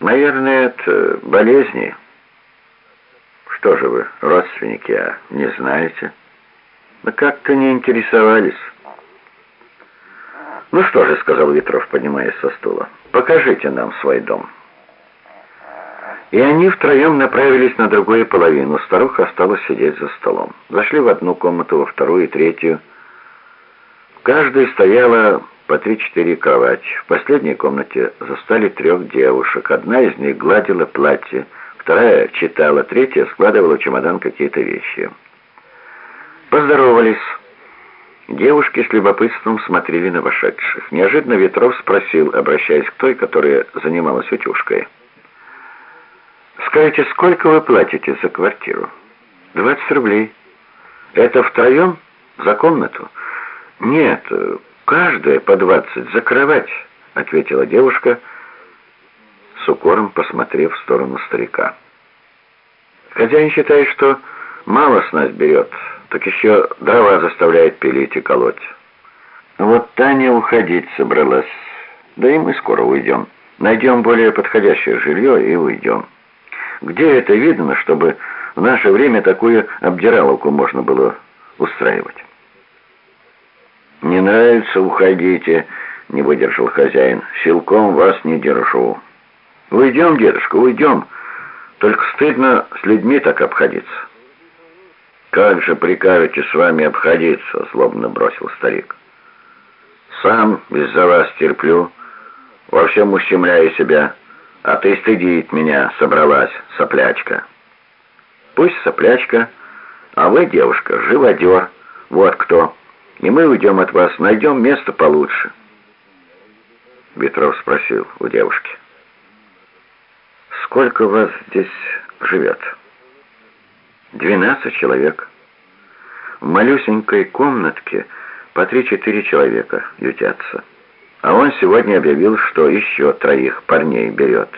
Наверное, это болезни. Что же вы, родственники, а не знаете? Да как-то не интересовались. Ну что же, сказал Ветров, поднимаясь со стула, покажите нам свой дом. И они втроем направились на другую половину. Старуха осталась сидеть за столом. Зашли в одну комнату, во вторую и третью. В каждой стояла по три-четыре кровати. В последней комнате застали трех девушек. Одна из них гладила платье, вторая читала, третья складывала в чемодан какие-то вещи. Поздоровались. Девушки с любопытством смотрели на вошедших. Неожиданно Ветров спросил, обращаясь к той, которая занималась утюжкой. «Скажите, сколько вы платите за квартиру?» «Двадцать рублей». «Это втроем? За комнату?» «Нет, каждая по двадцать за кровать», — ответила девушка, с укором посмотрев в сторону старика. «Хозяин считает, что мало с нас берет, так еще дрова заставляет пилить и колоть». Вот Таня уходить собралась, да и мы скоро уйдем. Найдем более подходящее жилье и уйдем. Где это видно, чтобы в наше время такую обдираловку можно было устраивать? «Не нравится, уходите», — не выдержал хозяин. «Силком вас не держу». «Уйдем, дедушка, уйдем. Только стыдно с людьми так обходиться». «Как же прикажете с вами обходиться?» — злобно бросил старик. «Сам из-за вас терплю, во всем ущемляю себя». А ты стыдить меня собралась, соплячка. Пусть соплячка, а вы, девушка, живодер. Вот кто. И мы уйдем от вас, найдем место получше. Ветров спросил у девушки. Сколько вас здесь живет? Двенадцать человек. В малюсенькой комнатке по три-четыре человека ютятся. А он сегодня объявил, что еще троих парней берет.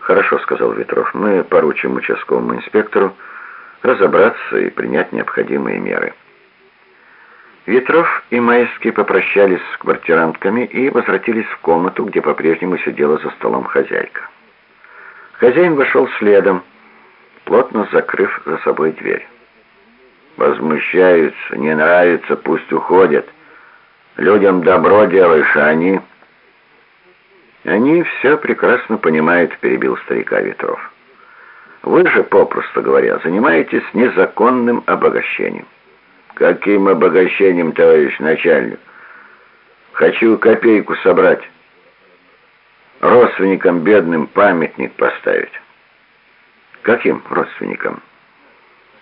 «Хорошо», — сказал Ветров, — «мы поручим участковому инспектору разобраться и принять необходимые меры». Ветров и Майский попрощались с квартирантками и возвратились в комнату, где по-прежнему сидела за столом хозяйка. Хозяин вошел следом, плотно закрыв за собой дверь. «Возмущаются, не нравится, пусть уходят». Людям добро делаешь, а они...» «Они все прекрасно понимают», — перебил старика Ветров. «Вы же, попросту говоря, занимаетесь незаконным обогащением». «Каким обогащением, товарищ начальник? Хочу копейку собрать. Родственникам бедным памятник поставить». «Каким родственникам?»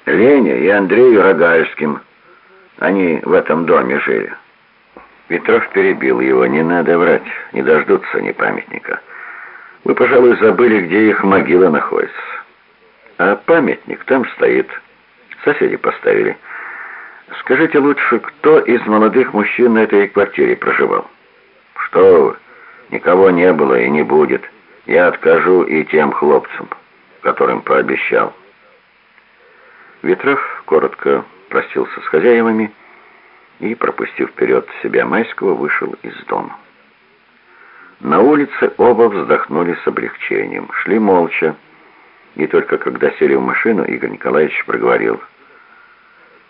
«Лене и Андрею Рогальским. Они в этом доме жили». Петров перебил его. «Не надо врать, не дождутся они памятника. Вы, пожалуй, забыли, где их могила находится. А памятник там стоит. Соседи поставили. Скажите лучше, кто из молодых мужчин на этой квартире проживал?» «Что вы, никого не было и не будет. Я откажу и тем хлопцам, которым пообещал». Ветров коротко простился с хозяевами и, пропустив вперед себя Майского, вышел из дома. На улице оба вздохнули с облегчением, шли молча, и только когда сели в машину, Игорь Николаевич проговорил.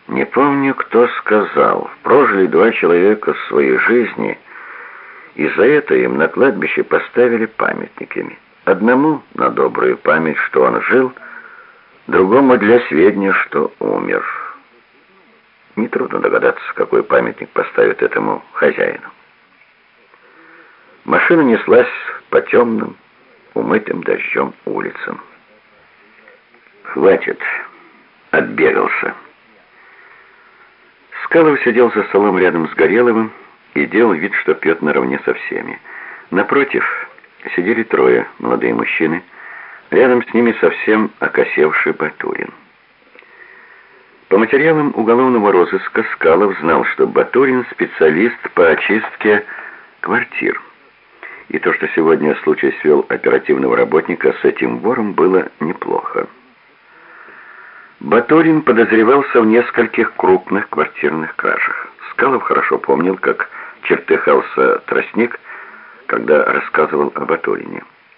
«Не помню, кто сказал, прожили два человека своей жизни, и за это им на кладбище поставили памятниками. Одному на добрую память, что он жил, другому для сведения, что умер». Нетрудно догадаться, какой памятник поставят этому хозяину. Машина неслась по темным, умытым дождем улицам. «Хватит!» — отбегался. Скалов сидел за столом рядом с Гореловым и делал вид, что пьет наравне со всеми. Напротив сидели трое молодые мужчины, рядом с ними совсем окосевший Батурин. По материалам уголовного розыска Скалов знал, что Батурин специалист по очистке квартир. И то, что сегодня случай свел оперативного работника с этим вором, было неплохо. Батурин подозревался в нескольких крупных квартирных кражах. Скалов хорошо помнил, как чертыхался тростник, когда рассказывал об Аторине.